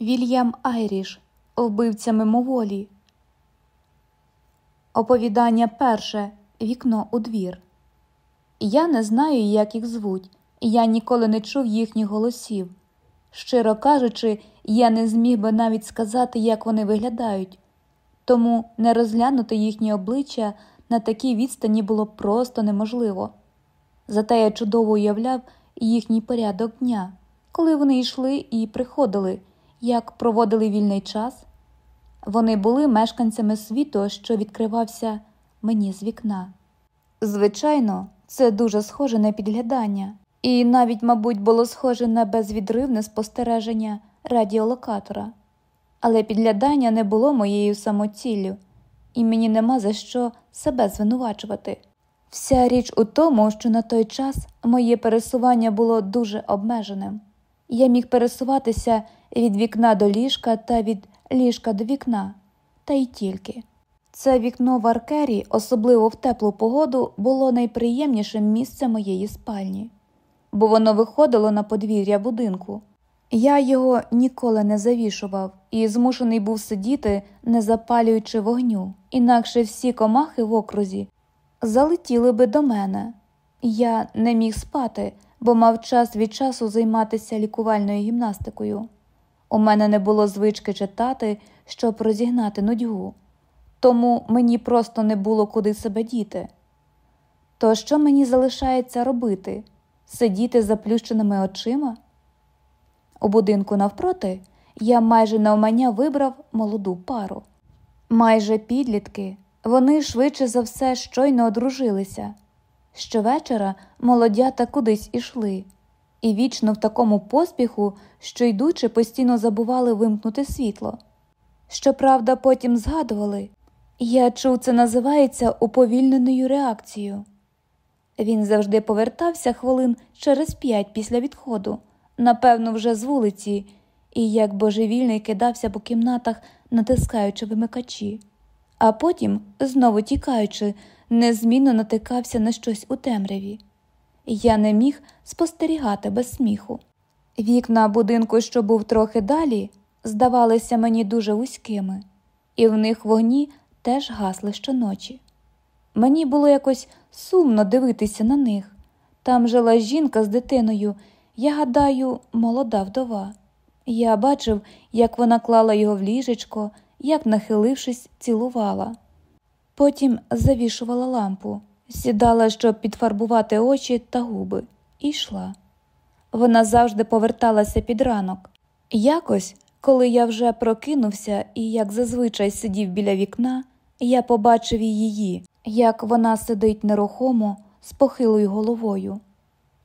Вільям Айріш, вбивця мимоволі. Оповідання перше. Вікно у двір. Я не знаю, як їх звуть, я ніколи не чув їхніх голосів. Щиро кажучи, я не зміг би навіть сказати, як вони виглядають, тому не розглянути їхні обличчя на такій відстані було просто неможливо. Зате я чудово уявляв їхній порядок дня, коли вони йшли і приходили, як проводили вільний час. Вони були мешканцями світу, що відкривався мені з вікна. Звичайно, це дуже схоже на підглядання, і навіть, мабуть, було схоже на безвідривне спостереження радіолокатора. Але підглядання не було моєю самоціллю, і мені нема за що себе звинувачувати. Вся річ у тому, що на той час моє пересування було дуже обмеженим. Я міг пересуватися від вікна до ліжка та від ліжка до вікна, та й тільки. Це вікно в аркері, особливо в теплу погоду, було найприємнішим місцем моєї спальні, бо воно виходило на подвір'я будинку. Я його ніколи не завішував і змушений був сидіти, не запалюючи вогню, інакше всі комахи в окрузі залетіли би до мене. Я не міг спати, бо мав час від часу займатися лікувальною гімнастикою. У мене не було звички читати, щоб розігнати нудьгу, тому мені просто не було куди себе діти. То що мені залишається робити? Сидіти заплющеними очима? У будинку навпроти я майже навмання вибрав молоду пару. Майже підлітки, вони швидше за все щойно одружилися. Щовечора молодята кудись ішли, і вічно в такому поспіху, що йдучи, постійно забували вимкнути світло. Щоправда, потім згадували я чув, це називається уповільненою реакцією. Він завжди повертався хвилин через п'ять після відходу, напевно, вже з вулиці, і як божевільний кидався по кімнатах, натискаючи вимикачі, а потім, знову тікаючи, незмінно натикався на щось у темряві. Я не міг спостерігати без сміху. Вікна будинку, що був трохи далі, здавалися мені дуже вузькими, і в них вогні теж гасли щоночі. Мені було якось сумно дивитися на них. Там жила жінка з дитиною, я гадаю, молода вдова. Я бачив, як вона клала його в ліжечко, як, нахилившись, цілувала. Потім завішувала лампу, сідала, щоб підфарбувати очі та губи, і йшла. Вона завжди поверталася під ранок. Якось, коли я вже прокинувся і, як зазвичай, сидів біля вікна, я побачив її, як вона сидить нерухомо з похилою головою.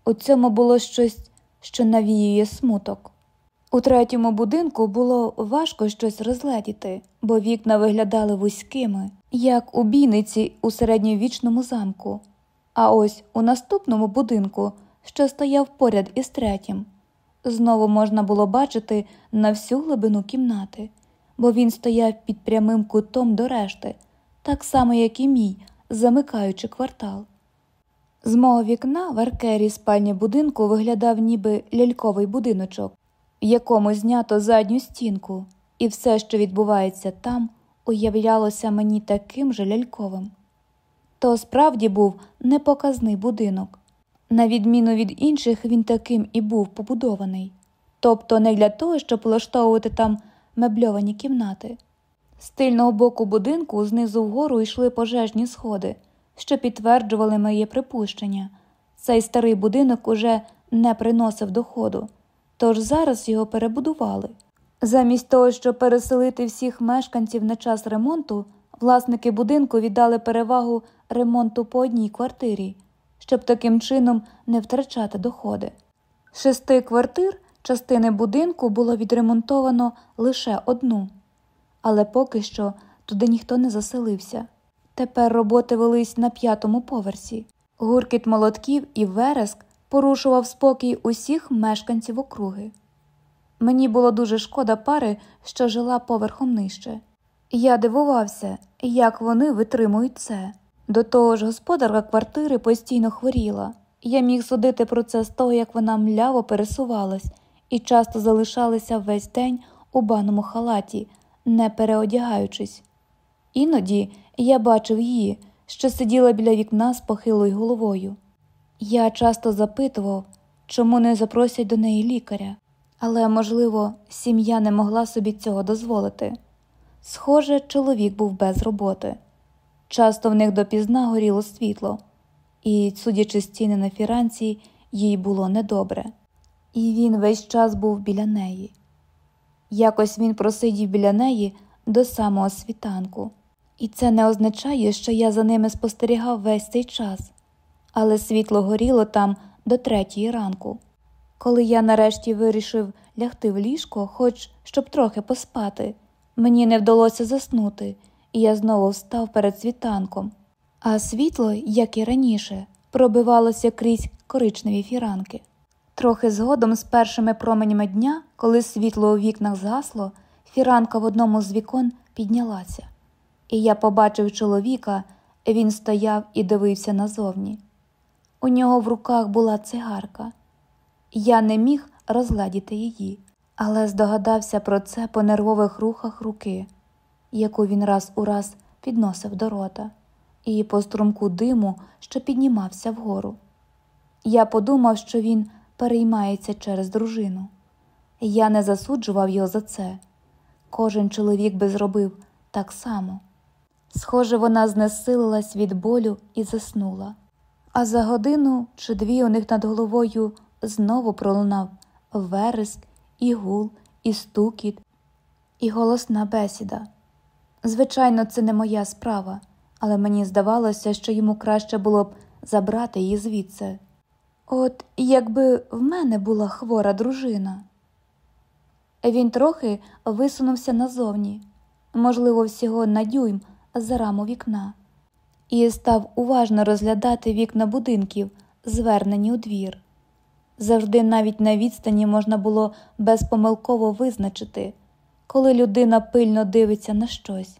У цьому було щось, що навіює смуток. У третьому будинку було важко щось розгледіти, бо вікна виглядали вузькими, як у бійниці у середньовічному замку. А ось у наступному будинку, що стояв поряд із третім, знову можна було бачити на всю глибину кімнати, бо він стояв під прямим кутом до решти, так само, як і мій, замикаючи квартал. З мого вікна в аркері спальні будинку виглядав ніби ляльковий будиночок, в якому знято задню стінку, і все, що відбувається там, уявлялося мені таким же ляльковим. То справді був непоказний будинок. На відміну від інших, він таким і був побудований, тобто не для того, щоб влаштовувати там мебльовані кімнати. З тильного боку будинку знизу вгору йшли пожежні сходи, що підтверджували моє припущення. Цей старий будинок уже не приносив доходу, тож зараз його перебудували. Замість того, щоб переселити всіх мешканців на час ремонту, власники будинку віддали перевагу ремонту по одній квартирі, щоб таким чином не втрачати доходи. Шести квартир частини будинку було відремонтовано лише одну але поки що туди ніхто не заселився. Тепер роботи велись на п'ятому поверсі. Гуркіт молотків і вереск порушував спокій усіх мешканців округи. Мені було дуже шкода пари, що жила поверхом нижче. Я дивувався, як вони витримують це. До того ж, господарка квартири постійно хворіла. Я міг судити про це з того, як вона мляво пересувалась і часто залишалася весь день у баному халаті, не переодягаючись. Іноді я бачив її, що сиділа біля вікна з похилою головою. Я часто запитував, чому не запросять до неї лікаря, але, можливо, сім'я не могла собі цього дозволити. Схоже, чоловік був без роботи. Часто в них допізна горіло світло, і, судячи з ціни на фіранці, їй було недобре. І він весь час був біля неї. Якось він просидів біля неї до самого світанку, і це не означає, що я за ними спостерігав весь цей час, але світло горіло там до третьої ранку. Коли я нарешті вирішив лягти в ліжко, хоч щоб трохи поспати, мені не вдалося заснути, і я знову встав перед світанком, а світло, як і раніше, пробивалося крізь коричневі фіранки. Трохи згодом, з першими променями дня, коли світло у вікнах згасло, фіранка в одному з вікон піднялася, і я побачив чоловіка, він стояв і дивився назовні. У нього в руках була цигарка. Я не міг розглядіти її, але здогадався про це по нервових рухах руки, яку він раз у раз підносив до рота, і по струмку диму, що піднімався вгору. Я подумав, що він переймається через дружину. Я не засуджував його за це. Кожен чоловік би зробив так само. Схоже, вона знесилилась від болю і заснула. А за годину чи дві у них над головою знову пролунав вереск, і гул, і стукіт, і голосна бесіда. Звичайно, це не моя справа, але мені здавалося, що йому краще було б забрати її звідси. От якби в мене була хвора дружина. Він трохи висунувся назовні, можливо, всього на дюйм за раму вікна, і став уважно розглядати вікна будинків, звернені у двір. Завжди навіть на відстані можна було безпомилково визначити, коли людина пильно дивиться на щось.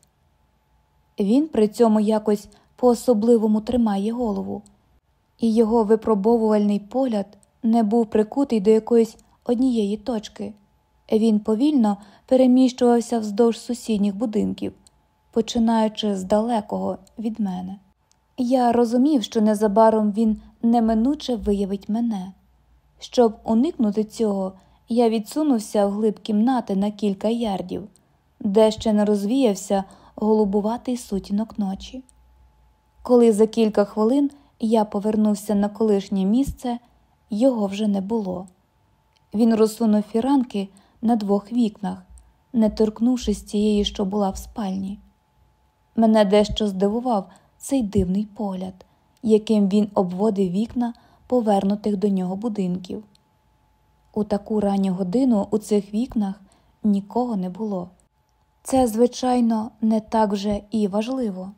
Він при цьому якось по особливому тримає голову і його випробовувальний погляд не був прикутий до якоїсь однієї точки. Він повільно переміщувався вздовж сусідніх будинків, починаючи з далекого від мене. Я розумів, що незабаром він неминуче виявить мене. Щоб уникнути цього, я відсунувся в глиб кімнати на кілька ярдів, де ще не розвіявся голубуватий сутінок ночі. Коли за кілька хвилин я повернувся на колишнє місце, його вже не було. Він розсунув фіранки на двох вікнах, не торкнувшись тієї, що була в спальні. Мене дещо здивував цей дивний погляд, яким він обводив вікна повернутих до нього будинків. У таку ранню годину у цих вікнах нікого не було. Це, звичайно, не так вже і важливо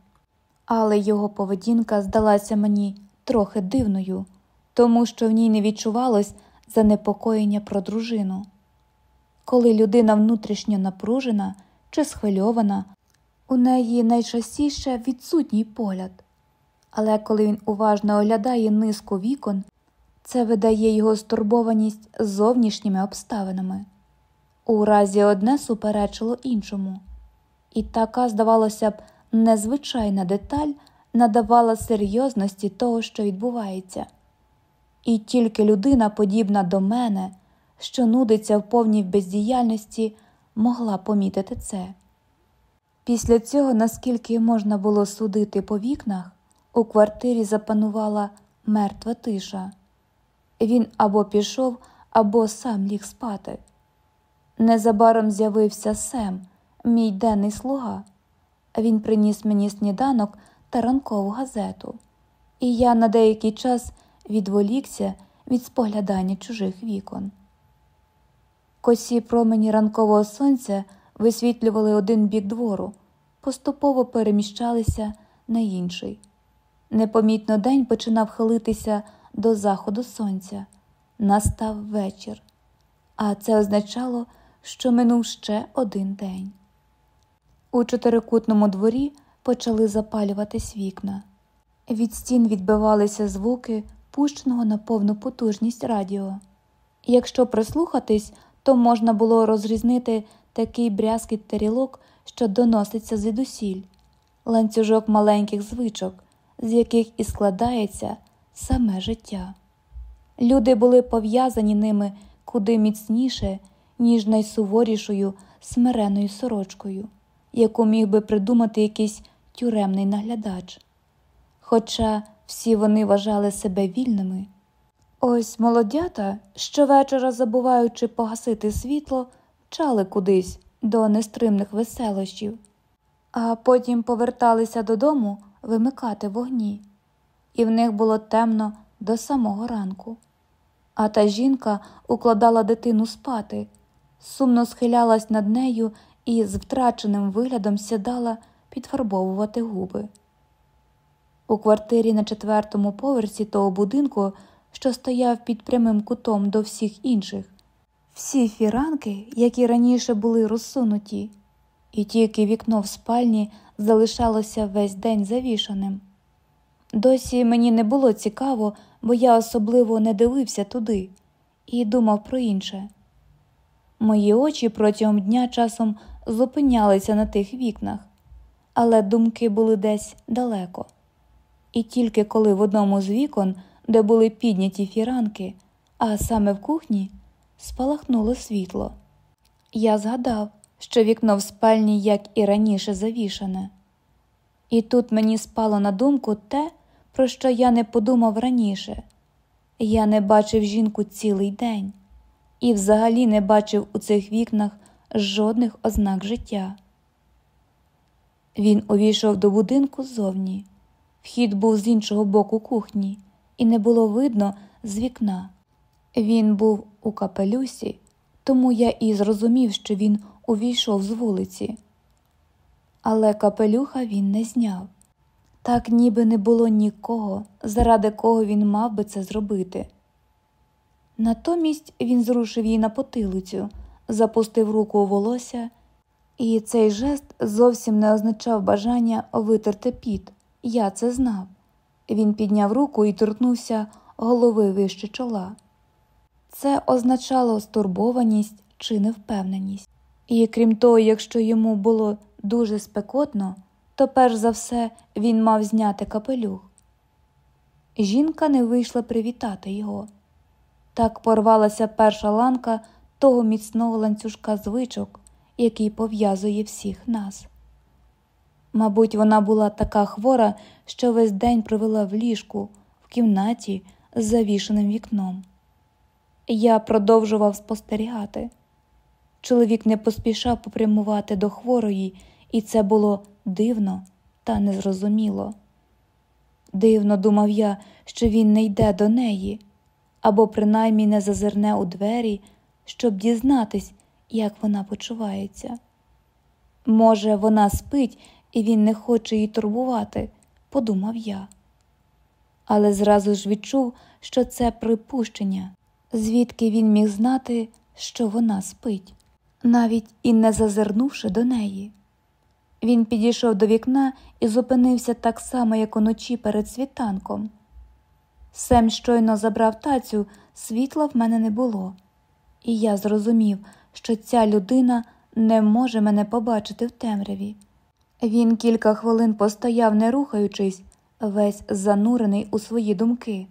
але його поведінка здалася мені трохи дивною, тому що в ній не відчувалось занепокоєння про дружину. Коли людина внутрішньо напружена чи схвильована, у неї найчастіше відсутній погляд, але коли він уважно оглядає низку вікон, це видає його стурбованість зовнішніми обставинами. У разі одне суперечило іншому, і така, здавалося б, незвичайна деталь надавала серйозності того, що відбувається, і тільки людина, подібна до мене, що нудиться в повній бездіяльності, могла помітити це. Після цього, наскільки можна було судити по вікнах, у квартирі запанувала мертва тиша. Він або пішов, або сам ліг спати. Незабаром з'явився Сем, мій денний слуга. Він приніс мені сніданок та ранкову газету, і я на деякий час відволікся від споглядання чужих вікон. Косі промені ранкового сонця висвітлювали один бік двору, поступово переміщалися на інший. Непомітно день починав хилитися до заходу сонця, настав вечір, а це означало, що минув ще один день. У чотирикутному дворі почали запалюватись вікна. Від стін відбивалися звуки пущеного на повну потужність радіо. Якщо прислухатись, то можна було розрізнити такий брязкіт тарілок, що доноситься звідусіль, ланцюжок маленьких звичок, з яких і складається саме життя. Люди були пов'язані ними куди міцніше, ніж найсуворішою смиреною сорочкою, яку міг би придумати якийсь тюремний наглядач. Хоча всі вони вважали себе вільними. Ось молодята, щовечора забуваючи погасити світло, чали кудись до нестримних веселощів, а потім поверталися додому вимикати вогні, і в них було темно до самого ранку. А та жінка укладала дитину спати, сумно схилялась над нею і з втраченим виглядом сідала підфарбовувати губи. У квартирі на четвертому поверсі того будинку, що стояв під прямим кутом до всіх інших, всі фіранки, які раніше були розсунуті, і тільки вікно в спальні залишалося весь день завішаним. Досі мені не було цікаво, бо я особливо не дивився туди і думав про інше. Мої очі протягом дня часом зупинялися на тих вікнах, але думки були десь далеко. І тільки коли в одному з вікон, де були підняті фіранки, а саме в кухні, спалахнуло світло. Я згадав, що вікно в спальні, як і раніше, завішане. І тут мені спало на думку те, про що я не подумав раніше. Я не бачив жінку цілий день і взагалі не бачив у цих вікнах жодних ознак життя. Він увійшов до будинку ззовні. Вхід був з іншого боку кухні, і не було видно з вікна. Він був у капелюсі, тому я і зрозумів, що він увійшов з вулиці. Але капелюха він не зняв. Так ніби не було нікого, заради кого він мав би це зробити. Натомість він зрушив її на потилицю, запустив руку у волосся, і цей жест зовсім не означав бажання витерти піт. Я це знав. Він підняв руку і торкнувся голови вище чола. Це означало стурбованість чи невпевненість. І крім того, якщо йому було дуже спекотно, то перш за все він мав зняти капелюх. Жінка не вийшла привітати його. Так порвалася перша ланка того міцного ланцюжка звичок, який пов'язує всіх нас. Мабуть, вона була така хвора, що весь день провела в ліжку, в кімнаті з завішеним вікном. Я продовжував спостерігати. Чоловік не поспішав попрямувати до хворої, і це було дивно та незрозуміло. Дивно думав я, що він не йде до неї, або принаймні не зазирне у двері, щоб дізнатись, як вона почувається. Може, вона спить і він не хоче її турбувати, подумав я. Але зразу ж відчув, що це припущення, звідки він міг знати, що вона спить, навіть і не зазирнувши до неї. Він підійшов до вікна і зупинився так само, як уночі перед світанком. Сем щойно забрав тацю, світла в мене не було, і я зрозумів, що ця людина не може мене побачити в темряві. Він кілька хвилин постояв, не рухаючись, весь занурений у свої думки,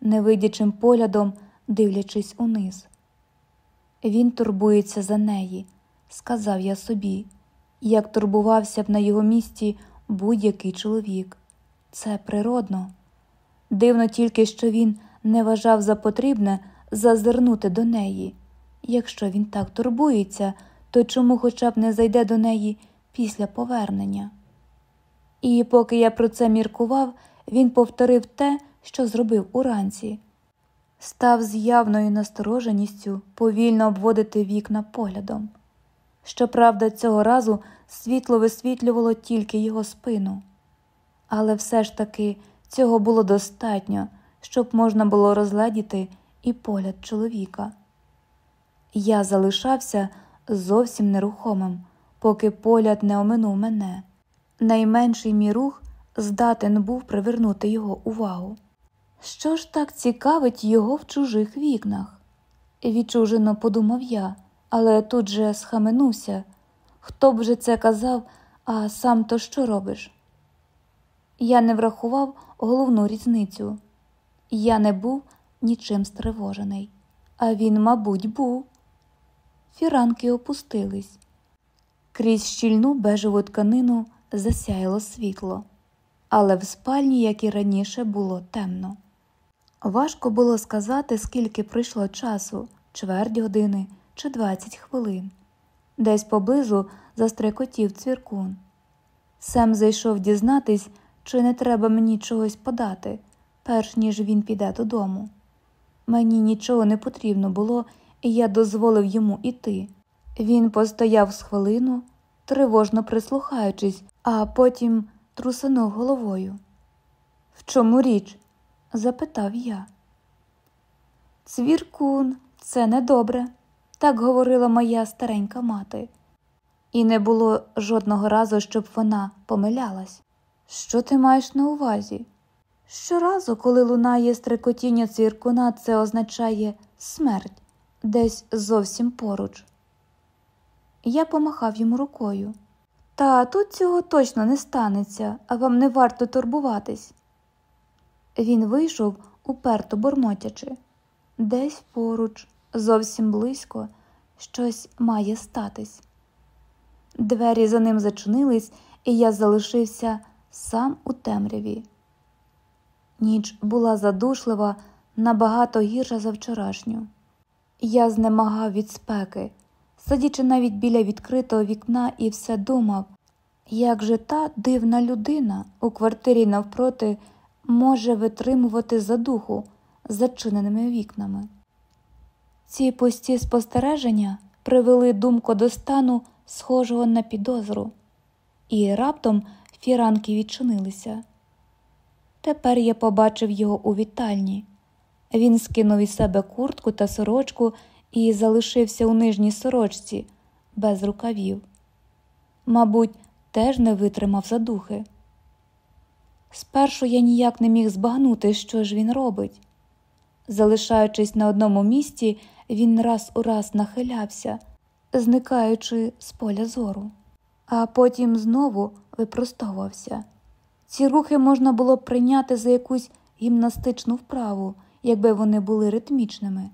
невидячим поглядом дивлячись униз. Він турбується за неї, сказав я собі, як турбувався б на його місці будь-який чоловік. Це природно. Дивно тільки, що він не вважав за потрібне зазирнути до неї. Якщо він так турбується, то чому хоча б не зайде до неї після повернення? І поки я про це міркував, він повторив те, що зробив уранці, став з явною настороженістю повільно обводити вікна поглядом. Щоправда, цього разу світло висвітлювало тільки його спину, але все ж таки цього було достатньо, щоб можна було розгледіти і погляд чоловіка. Я залишався зовсім нерухомим, поки погляд не оминув мене. Найменший мій рух здатен був привернути його увагу. Що ж так цікавить його в чужих вікнах? Відчужено подумав я, але тут же схаменувся. Хто б же це казав, а сам то що робиш? Я не врахував головну різницю. Я не був нічим стривожений, а він, мабуть, був. Фіранки опустились. Крізь щільну бежеву тканину засяяло світло, але в спальні, як і раніше, було темно. Важко було сказати, скільки пройшло часу чверть години чи двадцять хвилин. Десь поблизу застрекотів цвіркун. Сем зайшов дізнатись, чи не треба мені чогось подати, перш ніж він піде додому. Мені нічого не потрібно було, і я дозволив йому іти. Він постояв з хвилину, тривожно прислухаючись, а потім трусанув головою. В чому річ? Запитав я. Цвіркун, це недобре, так говорила моя старенька мати, і не було жодного разу, щоб вона помилялась. Що ти маєш на увазі? Щоразу, коли лунає стрекотіння цвіркуна, це означає смерть десь зовсім поруч. Я помахав йому рукою. Та тут цього точно не станеться, а вам не варто турбуватись. Він вийшов, уперто бормотячи. Десь поруч, зовсім близько, щось має статись. Двері за ним зачинились, і я залишився сам у темряві. Ніч була задушлива, набагато гірша за вчорашню. Я знемагав від спеки, сидячи навіть біля відкритого вікна, і все думав, як же та дивна людина у квартирі навпроти може витримувати задуху зачиненими вікнами. Ці пусті спостереження привели думку до стану, схожого на підозру, і раптом фіранки відчинилися. Тепер я побачив його у вітальні. Він скинув із себе куртку та сорочку і залишився у нижній сорочці без рукавів. Мабуть, теж не витримав задухи. Спершу я ніяк не міг збагнути, що ж він робить. Залишаючись на одному місці, він раз у раз нахилявся, зникаючи з поля зору, а потім знову випростовувався. Ці рухи можна було б прийняти за якусь гімнастичну вправу, якби вони були ритмічними.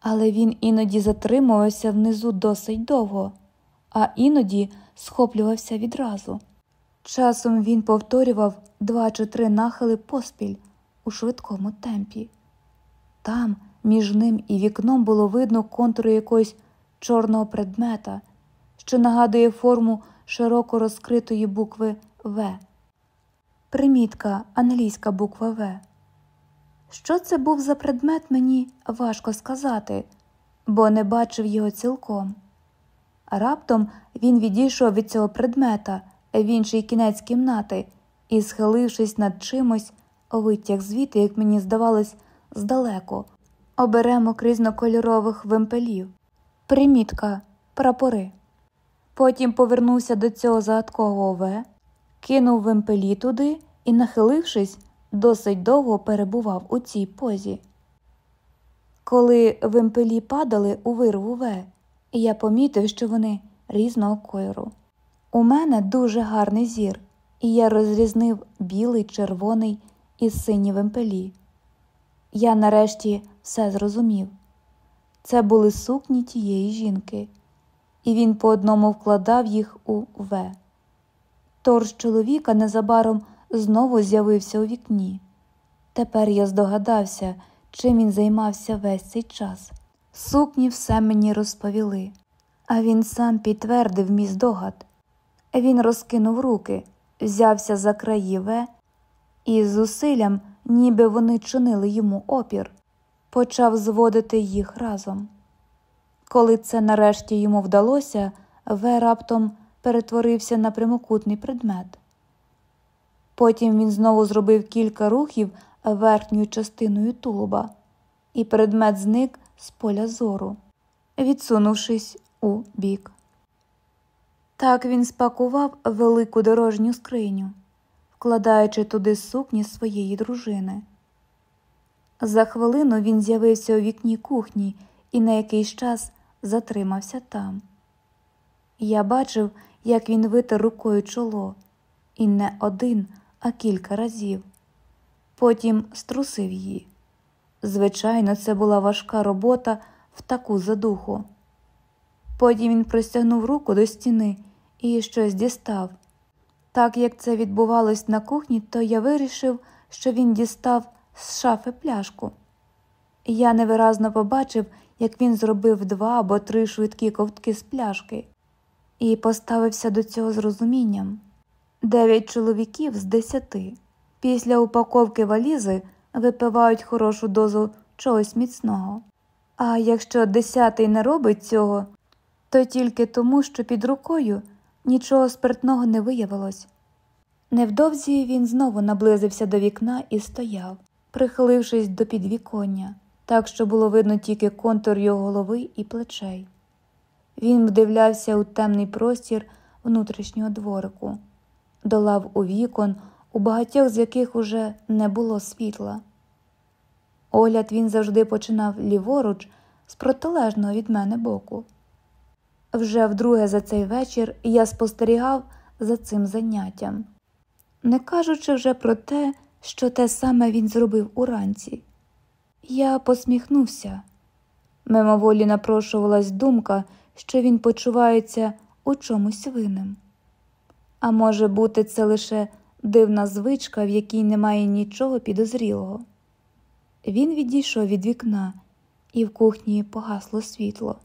Але він іноді затримувався внизу досить довго, а іноді схоплювався відразу. Часом він повторював два чи три нахили поспіль у швидкому темпі. Там, між ним і вікном, було видно контури якогось чорного предмета, що нагадує форму широко розкритої букви В. Примітка англійська буква В. Що це був за предмет, мені важко сказати, бо не бачив його цілком. Раптом він відійшов від цього предмета в інший кінець кімнати і, схилившись над чимось, витяг звідти, як мені здавалось, здалеку, оберемок різнокольорових вимпелів, примітка, прапори. Потім повернувся до цього загадкового В, кинув вимпелі туди і, нахилившись, досить довго перебував у цій позі. Коли вимпелі падали у вирву В, я помітив, що вони різного кольору. У мене дуже гарний зір, і я розрізнив білий, червоний і сині вимпелі. Я нарешті все зрозумів це були сукні тієї жінки, і він по одному вкладав їх у В. Торж чоловіка незабаром знову з'явився у вікні. Тепер я здогадався, чим він займався весь цей час. Сукні все мені розповіли, а він сам підтвердив мій здогад. Він розкинув руки, взявся за краї В і з зусиллям, ніби вони чинили йому опір, почав зводити їх разом. Коли це нарешті йому вдалося, В раптом перетворився на прямокутний предмет. Потім він знову зробив кілька рухів верхньою частиною тулуба, і предмет зник з поля зору, відсунувшись у бік. Так він спакував велику дорожню скриню, вкладаючи туди сукні своєї дружини. За хвилину він з'явився у вікні кухні і на якийсь час затримався там. Я бачив, як він витер рукою чоло, і не один, а кілька разів. Потім струсив її. Звичайно, це була важка робота в таку задуху. Потім він простягнув руку до стіни і щось дістав. Так як це відбувалось на кухні, то я вирішив, що він дістав з шафи пляшку. Я невиразно побачив, як він зробив два або три швидкі ковтки з пляшки, і поставився до цього з розумінням. Дев'ять чоловіків з десяти після упаковки валізи випивають хорошу дозу чогось міцного. А якщо десятий не робить цього, то тільки тому, що під рукою нічого спиртного не виявилось. Невдовзі він знову наблизився до вікна і стояв, прихилившись до підвіконня, так що було видно тільки контур його голови і плечей. Він вдивлявся у темний простір внутрішнього дворику, долав у вікон, у багатьох з яких уже не було світла. Огляд він завжди починав ліворуч з протилежного від мене боку. Вже вдруге за цей вечір я спостерігав за цим заняттям, не кажучи вже про те, що те саме він зробив уранці. Я посміхнувся. Мимоволі напрошувалась думка, що він почувається у чомусь винним. А може бути, це лише дивна звичка, в якій немає нічого підозрілого. Він відійшов від вікна, і в кухні погасло світло.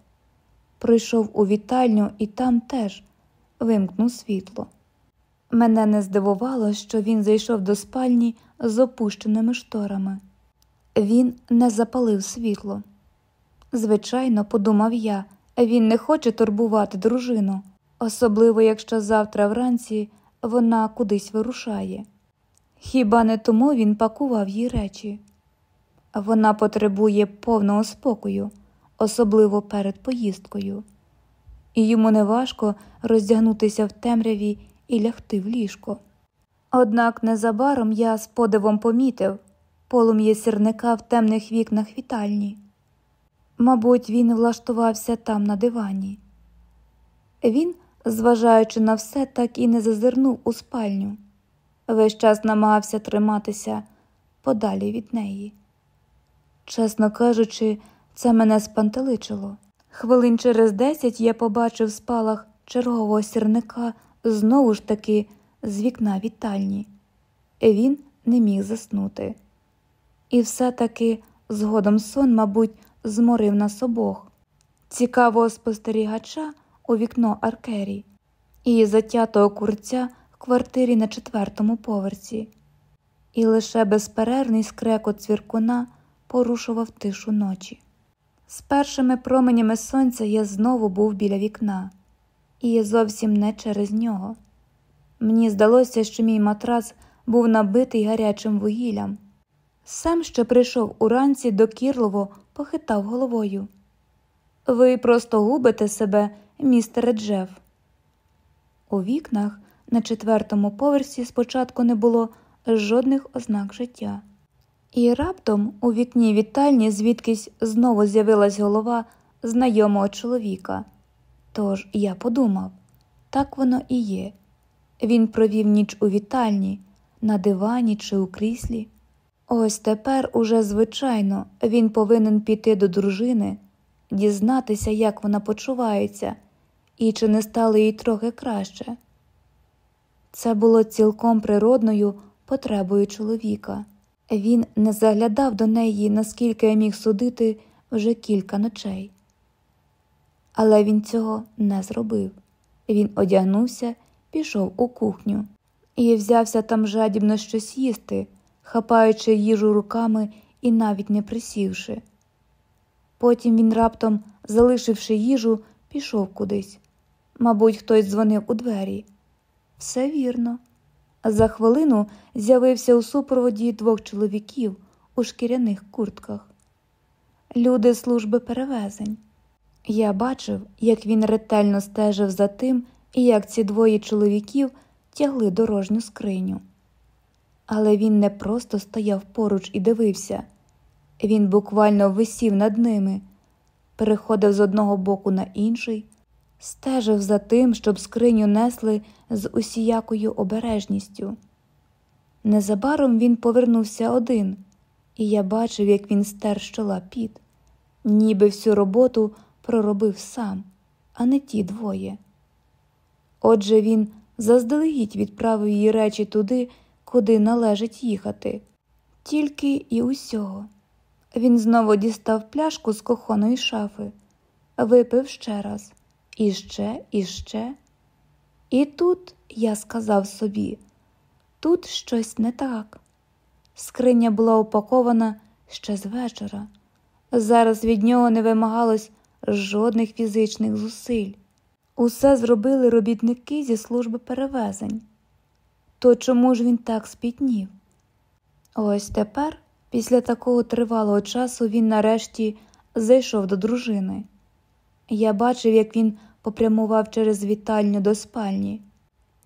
Прийшов у вітальню і там теж вимкнув світло. Мене не здивувало, що він зайшов до спальні з опущеними шторами. Він не запалив світло. Звичайно, подумав я, він не хоче турбувати дружину, особливо якщо завтра вранці вона кудись вирушає. Хіба не тому він пакував їй речі? Вона потребує повного спокою, особливо перед поїздкою, і йому неважко роздягнутися в темряві і лягти в ліжко. Однак незабаром я з подивом помітив полум'я сірника в темних вікнах вітальні. Мабуть, він влаштувався там на дивані. Він, зважаючи на все, так і не зазирнув у спальню. Весь час намагався триматися подалі від неї. Чесно кажучи, це мене спантеличило. Хвилин через десять я побачив спалах чергового сірника знову ж таки з вікна вітальні. Він не міг заснути. І все-таки згодом сон, мабуть, зморив нас обох, цікавого спостерігача у вікно Аркері і затятого курця в квартирі на четвертому поверсі, і лише безперервний скрекот цвіркуна порушував тишу ночі. З першими променями сонця я знову був біля вікна, і зовсім не через нього. Мені здалося, що мій матрац був набитий гарячим вугіллям. Сам, що прийшов уранці докірливо, похитав головою. Ви просто губите себе, містере Джеф. У вікнах на четвертому поверсі спочатку не було жодних ознак життя. І раптом у вікні вітальні звідкись знову з'явилась голова знайомого чоловіка. Тож я подумав так воно і є. Він провів ніч у вітальні, на дивані чи у кріслі. Ось тепер, уже звичайно, він повинен піти до дружини, дізнатися, як вона почувається, і чи не стало їй трохи краще. Це було цілком природною потребою чоловіка. Він не заглядав до неї, наскільки я міг судити вже кілька ночей. Але він цього не зробив. Він одягнувся, пішов у кухню і взявся там жадібно щось їсти, хапаючи їжу руками і навіть не присівши. Потім він раптом, залишивши їжу, пішов кудись. Мабуть, хтось дзвонив у двері. Все вірно. За хвилину з'явився у супроводі двох чоловіків у шкіряних куртках. Люди служби перевезень. Я бачив, як він ретельно стежив за тим і як ці двоє чоловіків тягли дорожню скриню. Але він не просто стояв поруч і дивився, він буквально висів над ними, переходив з одного боку на інший, стежив за тим, щоб скриню несли з усіякою обережністю. Незабаром він повернувся один, і я бачив, як він стер з чола піт, ніби всю роботу проробив сам, а не ті двоє. Отже, він заздалегідь відправив її речі туди, куди належить їхати, тільки і усього. Він знову дістав пляшку з кохоної шафи, випив ще раз, і ще, і. І тут я сказав собі тут щось не так. Скриня була упакована ще з вечора. Зараз від нього не вимагалось жодних фізичних зусиль. Усе зробили робітники зі служби перевезень. То чому ж він так спітнів? Ось тепер, після такого тривалого часу, він нарешті зайшов до дружини. Я бачив, як він попрямував через вітальню до спальні.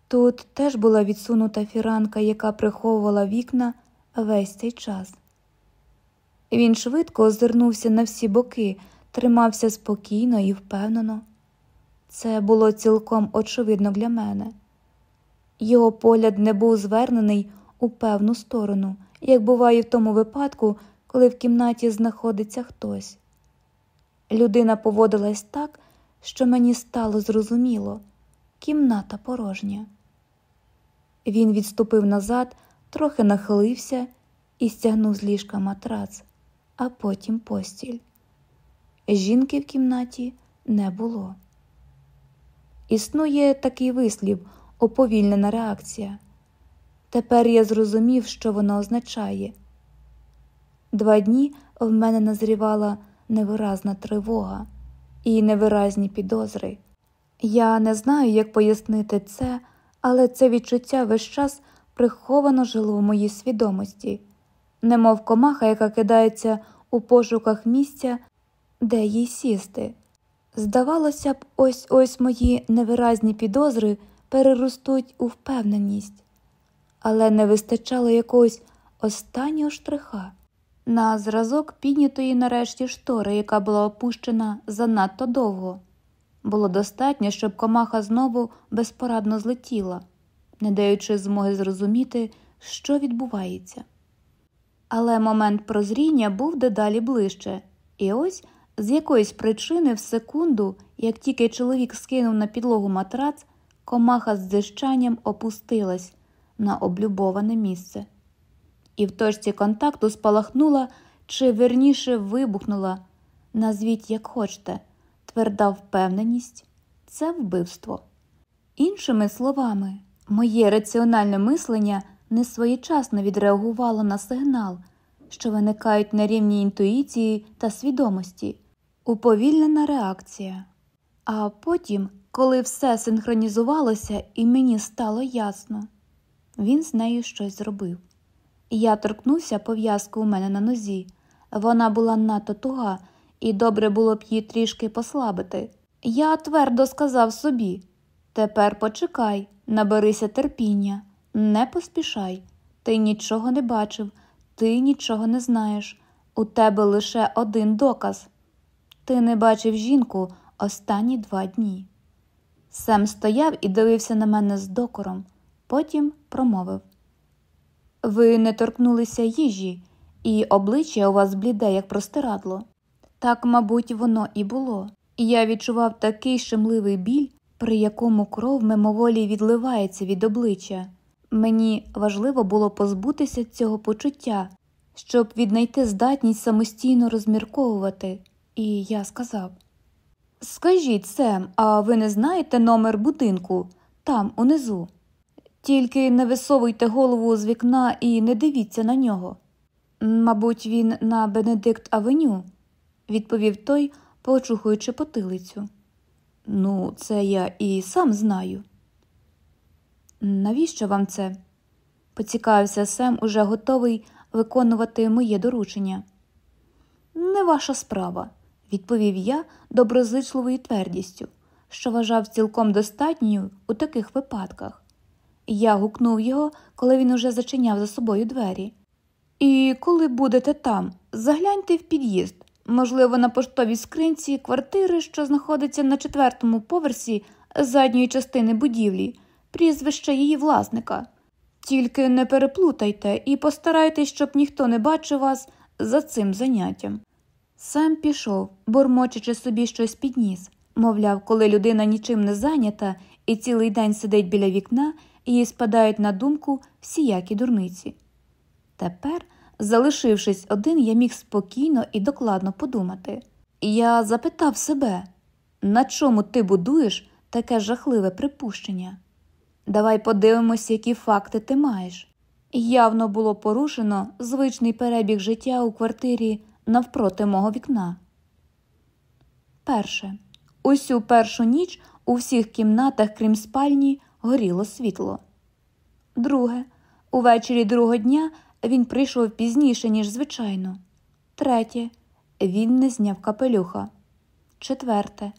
Тут теж була відсунута фіранка, яка приховувала вікна весь цей час. Він швидко озирнувся на всі боки, тримався спокійно і впевнено. Це було цілком очевидно для мене. Його погляд не був звернений у певну сторону, як буває в тому випадку, коли в кімнаті знаходиться хтось. Людина поводилась так, що мені стало зрозуміло кімната порожня. Він відступив назад, трохи нахилився і стягнув з ліжка матрац, а потім постіль. Жінки в кімнаті не було. Існує такий вислів уповільнена реакція. Тепер я зрозумів, що воно означає. Два дні в мене назрівала невиразна тривога і невиразні підозри. Я не знаю, як пояснити це, але це відчуття весь час приховано жило в моїй свідомості, немов комаха, яка кидається у пошуках місця, де їй сісти. Здавалося б, ось ось мої невиразні підозри переростуть у впевненість, але не вистачало якогось останнього штриха на зразок піднятої нарешті штори, яка була опущена занадто довго. Було достатньо, щоб комаха знову безпорадно злетіла, не даючи змоги зрозуміти, що відбувається. Але момент прозріння був дедалі ближче, і ось з якоїсь причини в секунду, як тільки чоловік скинув на підлогу матрац, комаха з дзищанням опустилась на облюбоване місце. І в точці контакту спалахнула чи верніше вибухнула, назвіть, як хочете, тверда впевненість це вбивство. Іншими словами, моє раціональне мислення несвоєчасно відреагувало на сигнал, що виникають на рівні інтуїції та свідомості уповільнена реакція. А потім, коли все синхронізувалося і мені стало ясно, він з нею щось зробив. Я торкнувся пов'язку у мене на нозі. Вона була надто туга, і добре було б її трішки послабити. Я твердо сказав собі тепер почекай, наберися терпіння, не поспішай. Ти нічого не бачив, ти нічого не знаєш. У тебе лише один доказ. Ти не бачив жінку останні два дні. Сем стояв і дивився на мене з докором, потім промовив Ви не торкнулися їжі, і обличчя у вас бліде, як простирадло. Так, мабуть, воно і було, я відчував такий щемливий біль, при якому кров мимоволі відливається від обличчя. Мені важливо було позбутися цього почуття, щоб віднайти здатність самостійно розмірковувати. І я сказав Скажіть, Сем, а ви не знаєте номер будинку там, унизу? Тільки не висовуйте голову з вікна і не дивіться на нього. Мабуть, він на Бенедикт Авеню, відповів той, почухуючи потилицю. Ну, це я і сам знаю. Навіщо вам це? поцікавився Сем, уже готовий виконувати моє доручення. Не ваша справа відповів я доброзичливою твердістю, що вважав цілком достатньою у таких випадках. Я гукнув його, коли він уже зачиняв за собою двері. І коли будете там, загляньте в під'їзд, можливо, на поштовій скринці квартири, що знаходиться на четвертому поверсі задньої частини будівлі, прізвище її власника. Тільки не переплутайте і постарайтесь, щоб ніхто не бачив вас за цим заняттям. Сам пішов, бормочучи собі щось підніс. Мовляв, коли людина нічим не зайнята і цілий день сидить біля вікна, їй спадають на думку всіякі дурниці. Тепер, залишившись один, я міг спокійно і докладно подумати. Я запитав себе, на чому ти будуєш таке жахливе припущення? Давай подивимося, які факти ти маєш. Явно було порушено звичний перебіг життя у квартирі навпроти мого вікна. Перше. Усю першу ніч у всіх кімнатах, крім спальні, горіло світло. Друге. Увечері другого дня він прийшов пізніше, ніж звичайно. Третє. Він не зняв капелюха. Четверте.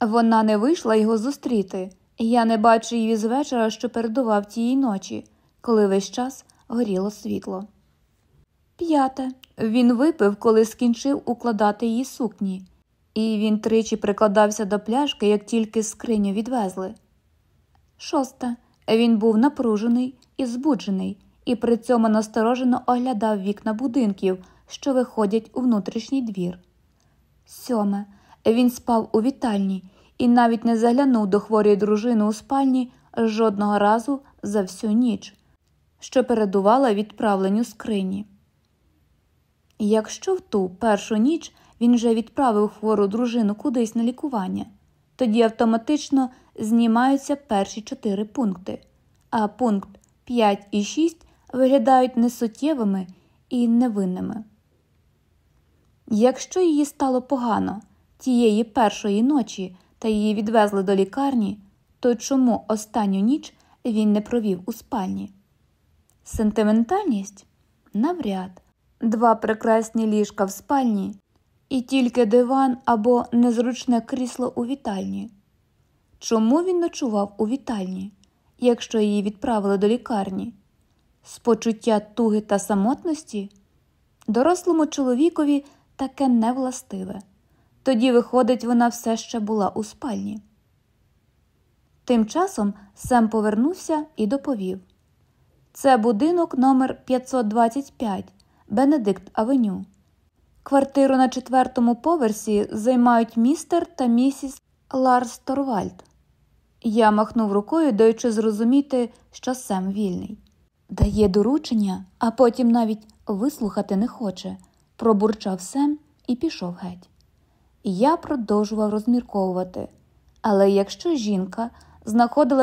Вона не вийшла його зустріти. Я не бачу її з вечора, що передував тієї ночі, коли весь час горіло світло. П'яте. Він випив, коли скінчив укладати її сукні, і він тричі прикладався до пляшки, як тільки скриню відвезли. Шосте. Він був напружений і збуджений, і при цьому насторожено оглядав вікна будинків, що виходять у внутрішній двір. Сьоме. Він спав у вітальні і навіть не заглянув до хворої дружини у спальні жодного разу за всю ніч, що передувала відправленню скрині. Якщо в ту першу ніч він вже відправив хвору дружину кудись на лікування, тоді автоматично знімаються перші чотири пункти, а пункт 5 і 6 виглядають несуттєвими і невинними. Якщо її стало погано тієї першої ночі та її відвезли до лікарні, то чому останню ніч він не провів у спальні? Сентиментальність навряд, два прекрасні ліжка в спальні і тільки диван або незручне крісло у вітальні. Чому він ночував у вітальні, якщо її відправили до лікарні? З почуття туги та самотності? Дорослому чоловікові таке не властиве. Тоді, виходить, вона все ще була у спальні. Тим часом Сем повернувся і доповів це будинок номер 525 Бенедикт Авеню. Квартиру на четвертому поверсі займають містер та місіс Ларс Торвальд. Я махнув рукою, даючи зрозуміти, що Сем вільний. Дає доручення, а потім навіть вислухати не хоче, пробурчав Сем і пішов геть. Я продовжував розмірковувати, але якщо жінка знаходилась